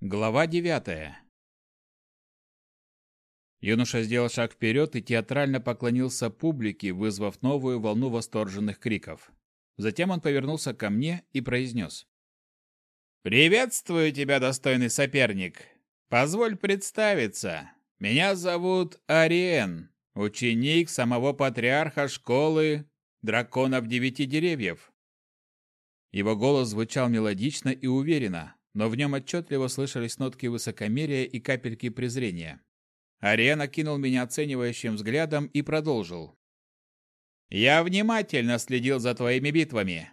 Глава девятая. Юноша сделал шаг вперед и театрально поклонился публике, вызвав новую волну восторженных криков. Затем он повернулся ко мне и произнес. «Приветствую тебя, достойный соперник! Позволь представиться. Меня зовут Ариен, ученик самого патриарха школы драконов девяти деревьев». Его голос звучал мелодично и уверенно, но в нем отчетливо слышались нотки высокомерия и капельки презрения. Ариен окинул меня оценивающим взглядом и продолжил. «Я внимательно следил за твоими битвами.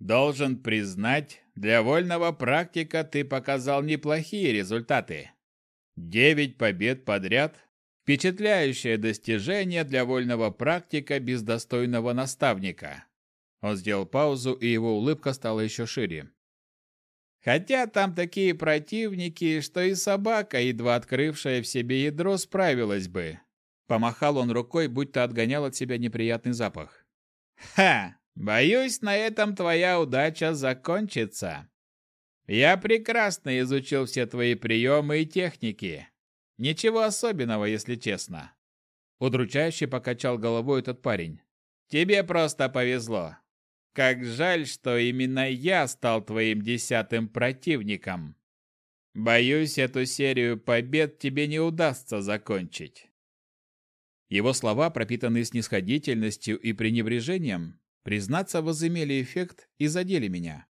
Должен признать, для вольного практика ты показал неплохие результаты. Девять побед подряд – впечатляющее достижение для вольного практика без достойного наставника». Он сделал паузу, и его улыбка стала еще шире. Хотя там такие противники, что и собака, едва открывшая в себе ядро, справилась бы. Помахал он рукой, будто отгонял от себя неприятный запах. «Ха! Боюсь, на этом твоя удача закончится. Я прекрасно изучил все твои приемы и техники. Ничего особенного, если честно». Удручающе покачал головой этот парень. «Тебе просто повезло. Как жаль, что именно я стал твоим десятым противником. Боюсь, эту серию побед тебе не удастся закончить. Его слова, пропитанные снисходительностью и пренебрежением, признаться, возымели эффект и задели меня.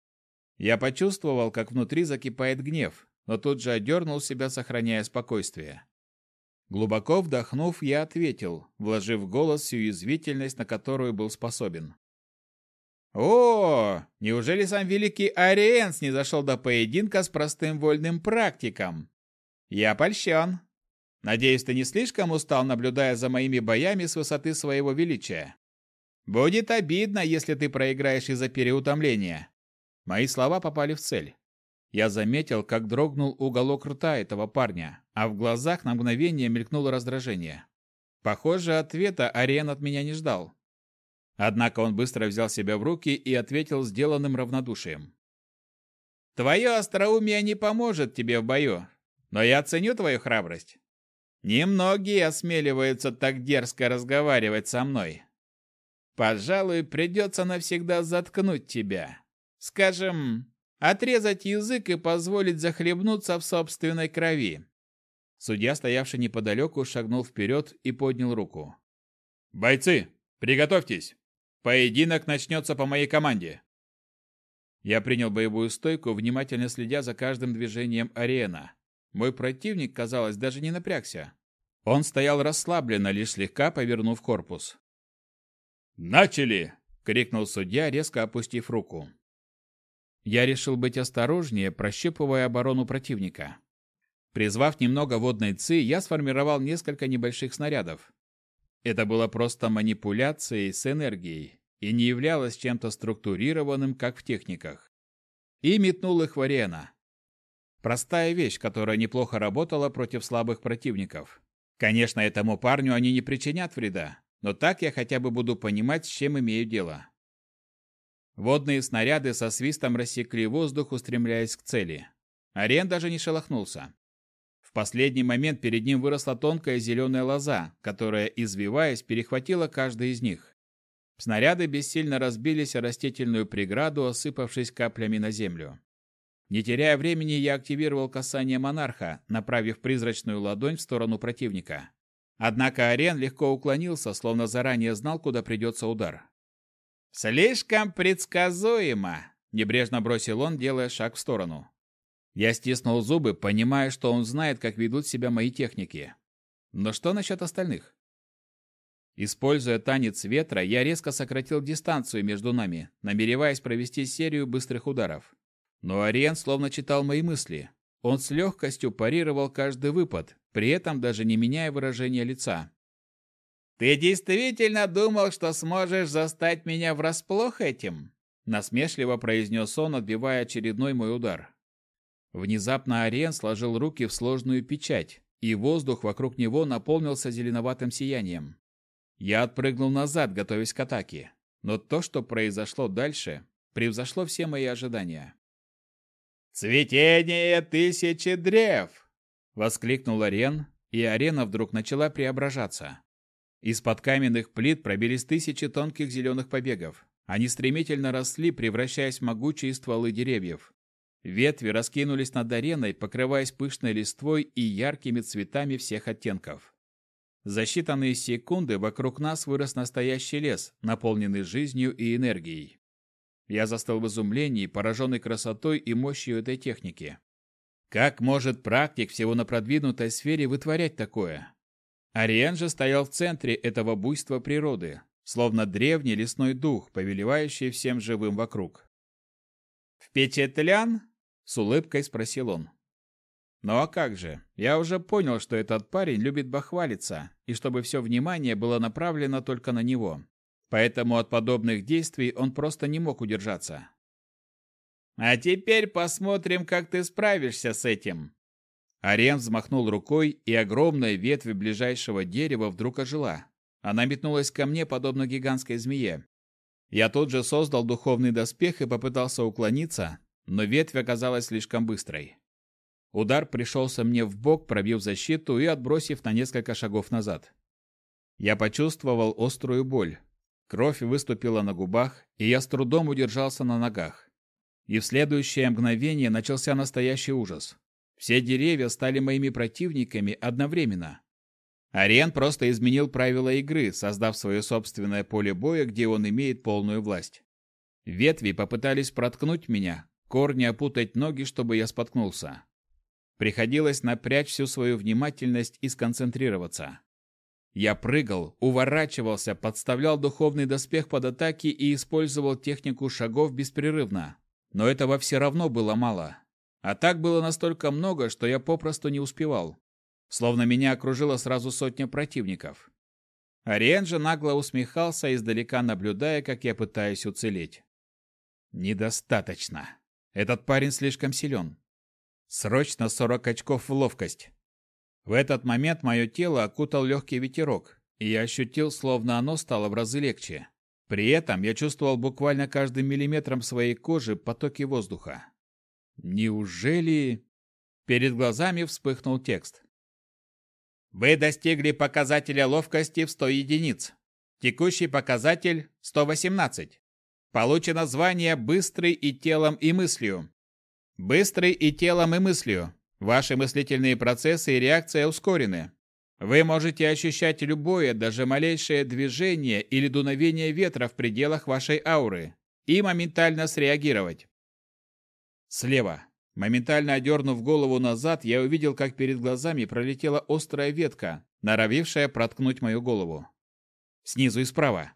Я почувствовал, как внутри закипает гнев, но тут же одернул себя, сохраняя спокойствие. Глубоко вдохнув, я ответил, вложив в голос всю язвительность, на которую был способен. О, неужели сам великий Ариенс не зашел до поединка с простым вольным практиком? Я польщен. Надеюсь, ты не слишком устал, наблюдая за моими боями с высоты своего величия. Будет обидно, если ты проиграешь из-за переутомления. Мои слова попали в цель. Я заметил, как дрогнул уголок рта этого парня, а в глазах на мгновение мелькнуло раздражение. Похоже, ответа Ариен от меня не ждал. Однако он быстро взял себя в руки и ответил сделанным равнодушием. «Твое остроумие не поможет тебе в бою, но я ценю твою храбрость. Немногие осмеливаются так дерзко разговаривать со мной. Пожалуй, придется навсегда заткнуть тебя. Скажем, отрезать язык и позволить захлебнуться в собственной крови». Судья, стоявший неподалеку, шагнул вперед и поднял руку. «Бойцы, приготовьтесь!» Поединок начнется по моей команде. Я принял боевую стойку, внимательно следя за каждым движением арена. Мой противник, казалось, даже не напрягся. Он стоял расслабленно, лишь слегка повернув корпус. «Начали!» — крикнул судья, резко опустив руку. Я решил быть осторожнее, прощупывая оборону противника. Призвав немного водной ци, я сформировал несколько небольших снарядов. Это было просто манипуляцией с энергией и не являлось чем-то структурированным, как в техниках. И метнул их в арена. Простая вещь, которая неплохо работала против слабых противников. Конечно, этому парню они не причинят вреда, но так я хотя бы буду понимать, с чем имею дело. Водные снаряды со свистом рассекли воздух, устремляясь к цели. Арен даже не шелохнулся. В последний момент перед ним выросла тонкая зеленая лоза, которая, извиваясь, перехватила каждый из них. Снаряды бессильно разбились о растительную преграду, осыпавшись каплями на землю. Не теряя времени, я активировал касание монарха, направив призрачную ладонь в сторону противника. Однако Арен легко уклонился, словно заранее знал, куда придется удар. «Слишком предсказуемо!» – небрежно бросил он, делая шаг в сторону. Я стиснул зубы, понимая, что он знает, как ведут себя мои техники. Но что насчет остальных? Используя танец ветра, я резко сократил дистанцию между нами, намереваясь провести серию быстрых ударов. Но Ариен словно читал мои мысли. Он с легкостью парировал каждый выпад, при этом даже не меняя выражения лица. «Ты действительно думал, что сможешь застать меня врасплох этим?» Насмешливо произнес он, отбивая очередной мой удар. Внезапно Ариен сложил руки в сложную печать, и воздух вокруг него наполнился зеленоватым сиянием. Я отпрыгнул назад, готовясь к атаке. Но то, что произошло дальше, превзошло все мои ожидания. «Цветение тысячи древ!» — воскликнул Арен, и арена вдруг начала преображаться. Из-под каменных плит пробились тысячи тонких зеленых побегов. Они стремительно росли, превращаясь в могучие стволы деревьев. Ветви раскинулись над ареной, покрываясь пышной листвой и яркими цветами всех оттенков. За считанные секунды вокруг нас вырос настоящий лес, наполненный жизнью и энергией. Я застыл в изумлении, пораженный красотой и мощью этой техники. Как может практик всего на продвинутой сфере вытворять такое? Ариен же стоял в центре этого буйства природы, словно древний лесной дух, повелевающий всем живым вокруг. «Впечатлян?» — с улыбкой спросил он. «Ну а как же? Я уже понял, что этот парень любит бахвалиться, и чтобы все внимание было направлено только на него. Поэтому от подобных действий он просто не мог удержаться. А теперь посмотрим, как ты справишься с этим. Ариен взмахнул рукой, и огромная ветвь ближайшего дерева вдруг ожила. Она метнулась ко мне, подобно гигантской змее. Я тут же создал духовный доспех и попытался уклониться, но ветвь оказалась слишком быстрой. Удар пришелся мне в бок, пробив защиту и отбросив на несколько шагов назад. Я почувствовал острую боль. Кровь выступила на губах, и я с трудом удержался на ногах. И в следующее мгновение начался настоящий ужас. Все деревья стали моими противниками одновременно. Ариен просто изменил правила игры, создав свое собственное поле боя, где он имеет полную власть. Ветви попытались проткнуть меня, корни опутать ноги, чтобы я споткнулся. Приходилось напрячь всю свою внимательность и сконцентрироваться. Я прыгал, уворачивался, подставлял духовный доспех под атаки и использовал технику шагов беспрерывно. Но этого все равно было мало. А так было настолько много, что я попросту не успевал. Словно меня окружило сразу сотня противников. Ариен же нагло усмехался, издалека наблюдая, как я пытаюсь уцелеть. Недостаточно. Этот парень слишком силен. Срочно 40 очков в ловкость. В этот момент мое тело окутал легкий ветерок, и я ощутил, словно оно стало в разы легче. При этом я чувствовал буквально каждым миллиметром своей кожи потоки воздуха. Неужели... Перед глазами вспыхнул текст. Вы достигли показателя ловкости в 100 единиц. Текущий показатель 118. Получено звание «Быстрый и телом и мыслью». Быстрый и телом и мыслью. Ваши мыслительные процессы и реакция ускорены. Вы можете ощущать любое, даже малейшее движение или дуновение ветра в пределах вашей ауры и моментально среагировать. Слева. Моментально одернув голову назад, я увидел, как перед глазами пролетела острая ветка, норовившая проткнуть мою голову. Снизу и справа.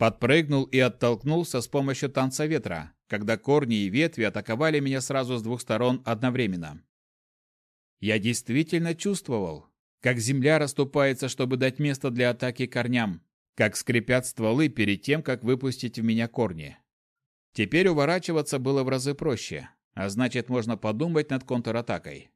Подпрыгнул и оттолкнулся с помощью танца ветра, когда корни и ветви атаковали меня сразу с двух сторон одновременно. Я действительно чувствовал, как земля расступается, чтобы дать место для атаки корням, как скрипят стволы перед тем, как выпустить в меня корни. Теперь уворачиваться было в разы проще, а значит, можно подумать над контратакой.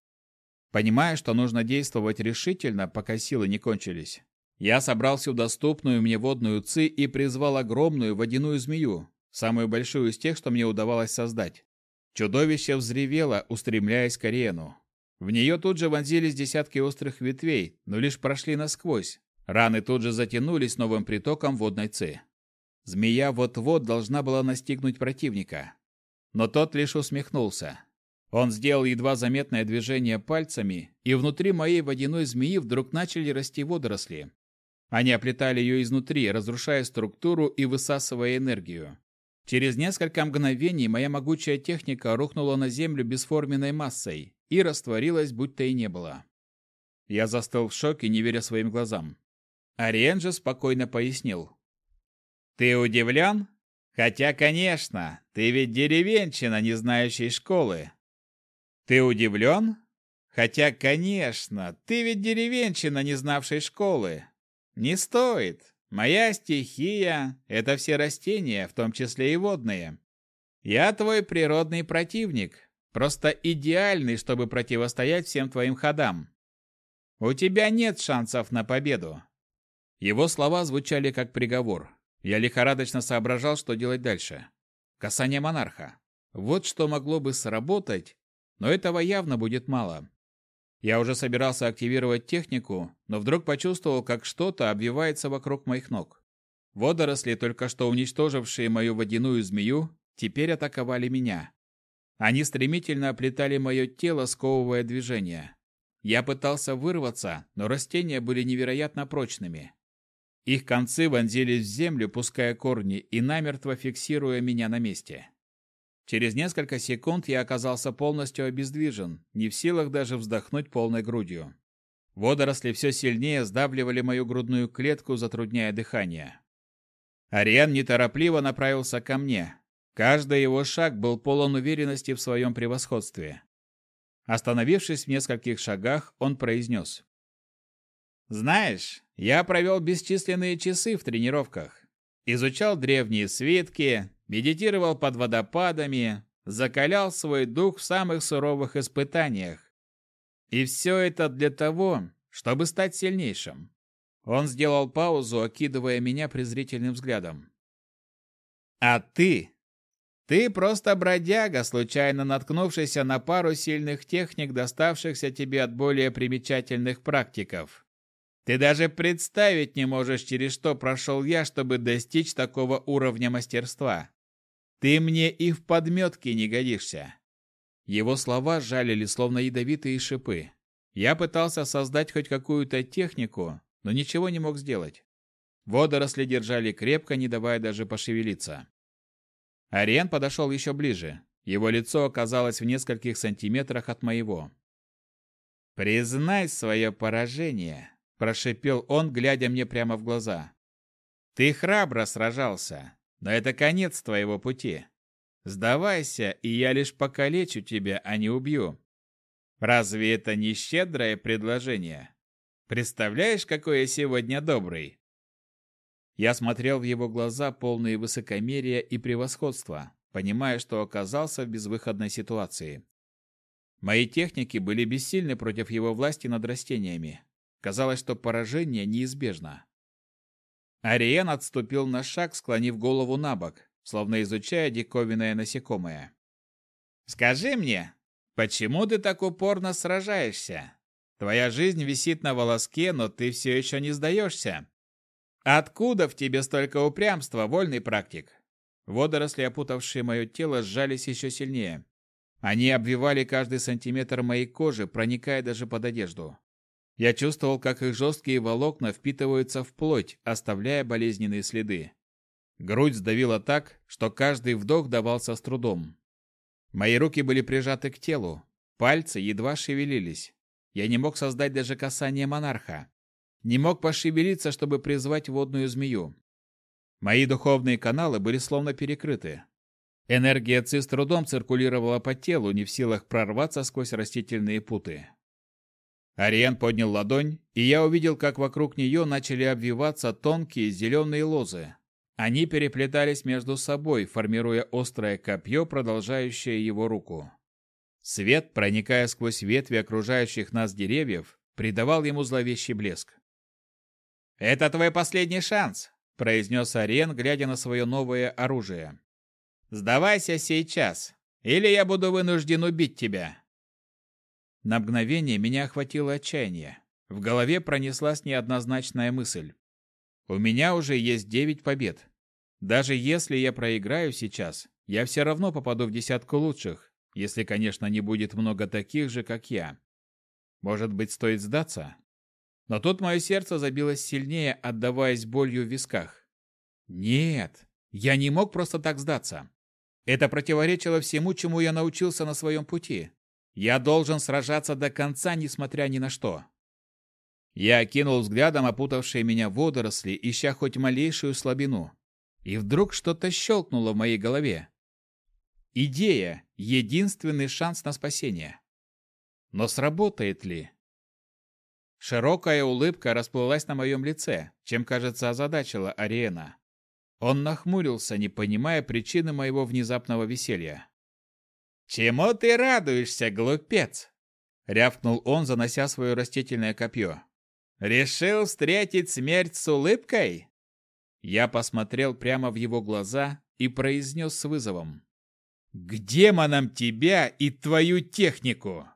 Понимая, что нужно действовать решительно, пока силы не кончились, я собрал всю доступную мне водную ци и призвал огромную водяную змею, самую большую из тех, что мне удавалось создать. Чудовище взревело, устремляясь к арену. В нее тут же вонзились десятки острых ветвей, но лишь прошли насквозь. Раны тут же затянулись новым притоком водной ци. Змея вот-вот должна была настигнуть противника. Но тот лишь усмехнулся. Он сделал едва заметное движение пальцами, и внутри моей водяной змеи вдруг начали расти водоросли. Они оплетали ее изнутри, разрушая структуру и высасывая энергию. Через несколько мгновений моя могучая техника рухнула на землю бесформенной массой, и растворилась, будто и не было. Я застыл в шоке, не веря своим глазам. Ариен же спокойно пояснил. «Ты удивлен? Хотя, конечно, ты ведь деревенщина, не знающий школы. Ты удивлен? Хотя, конечно, ты ведь деревенщина, не знавшей школы. Не стоит. Моя стихия — это все растения, в том числе и водные. Я твой природный противник, Просто идеальный, чтобы противостоять всем твоим ходам. У тебя нет шансов на победу. Его слова звучали как приговор. Я лихорадочно соображал, что делать дальше. Касание монарха. Вот что могло бы сработать, но этого явно будет мало. Я уже собирался активировать технику, но вдруг почувствовал, как что-то обвивается вокруг моих ног. Водоросли, только что уничтожившие мою водяную змею, теперь атаковали меня. Они стремительно оплетали мое тело, сковывая движение. Я пытался вырваться, но растения были невероятно прочными. Их концы вонзились в землю, пуская корни и намертво фиксируя меня на месте. Через несколько секунд я оказался полностью обездвижен, не в силах даже вздохнуть полной грудью. Водоросли все сильнее сдавливали мою грудную клетку, затрудняя дыхание. Ариан неторопливо направился ко мне. Каждый его шаг был полон уверенности в своем превосходстве. Остановившись в нескольких шагах, он произнес. «Знаешь, я провел бесчисленные часы в тренировках. Изучал древние свитки, медитировал под водопадами, закалял свой дух в самых суровых испытаниях. И все это для того, чтобы стать сильнейшим. Он сделал паузу, окидывая меня презрительным взглядом. А ты? Ты просто бродяга, случайно наткнувшийся на пару сильных техник, доставшихся тебе от более примечательных практиков. Ты даже представить не можешь, через что прошел я, чтобы достичь такого уровня мастерства. Ты мне и в подметке не годишься. Его слова жалили, словно ядовитые шипы. Я пытался создать хоть какую-то технику, но ничего не мог сделать. Водоросли держали крепко, не давая даже пошевелиться. Ариен подошел еще ближе. Его лицо оказалось в нескольких сантиметрах от моего. «Признай свое поражение», – прошипел он, глядя мне прямо в глаза. «Ты храбро сражался, но это конец твоего пути. Сдавайся, и я лишь покалечу тебя, а не убью. Разве это не щедрое предложение? Представляешь, какой я сегодня добрый?» Я смотрел в его глаза, полные высокомерия и превосходства, понимая, что оказался в безвыходной ситуации. Мои техники были бессильны против его власти над растениями. Казалось, что поражение неизбежно. Ариен отступил на шаг, склонив голову на бок, словно изучая диковинное насекомое. «Скажи мне, почему ты так упорно сражаешься? Твоя жизнь висит на волоске, но ты все еще не сдаешься. Откуда в тебе столько упрямства, вольный практик?» Водоросли, опутавшие мое тело, сжались еще сильнее. Они обвивали каждый сантиметр моей кожи, проникая даже под одежду. Я чувствовал, как их жесткие волокна впитываются в плоть, оставляя болезненные следы. Грудь сдавила так, что каждый вдох давался с трудом. Мои руки были прижаты к телу, пальцы едва шевелились. Я не мог создать даже касание монарха. Не мог пошевелиться, чтобы призвать водную змею. Мои духовные каналы были словно перекрыты. Энергия ци с трудом циркулировала по телу, не в силах прорваться сквозь растительные путы. Ариен поднял ладонь, и я увидел, как вокруг нее начали обвиваться тонкие зеленые лозы. Они переплетались между собой, формируя острое копье, продолжающее его руку. Свет, проникая сквозь ветви окружающих нас деревьев, придавал ему зловещий блеск. «Это твой последний шанс», — произнес Ариен, глядя на свое новое оружие. «Сдавайся сейчас, или я буду вынужден убить тебя». На мгновение меня охватило отчаяние. В голове пронеслась неоднозначная мысль. У меня уже есть девять побед. Даже если я проиграю сейчас, я все равно попаду в десятку лучших, если, конечно, не будет много таких же, как я. Может быть, стоит сдаться? Но тут мое сердце забилось сильнее, отдаваясь болью в висках. Нет, я не мог просто так сдаться. Это противоречило всему, чему я научился на своем пути. Я должен сражаться до конца, несмотря ни на что. Я окинул взглядом опутавшие меня водоросли, ища хоть малейшую слабину. И вдруг что-то щелкнуло в моей голове. Идея — единственный шанс на спасение. Но сработает ли? Широкая улыбка расплылась на моем лице, чем, кажется, озадачила Ариена. Он нахмурился, не понимая причины моего внезапного веселья. «Чему ты радуешься, глупец?» — рявкнул он, занося свое растительное копье. «Решил встретить смерть с улыбкой?» Я посмотрел прямо в его глаза и произнес с вызовом. К демонам тебя и твою технику!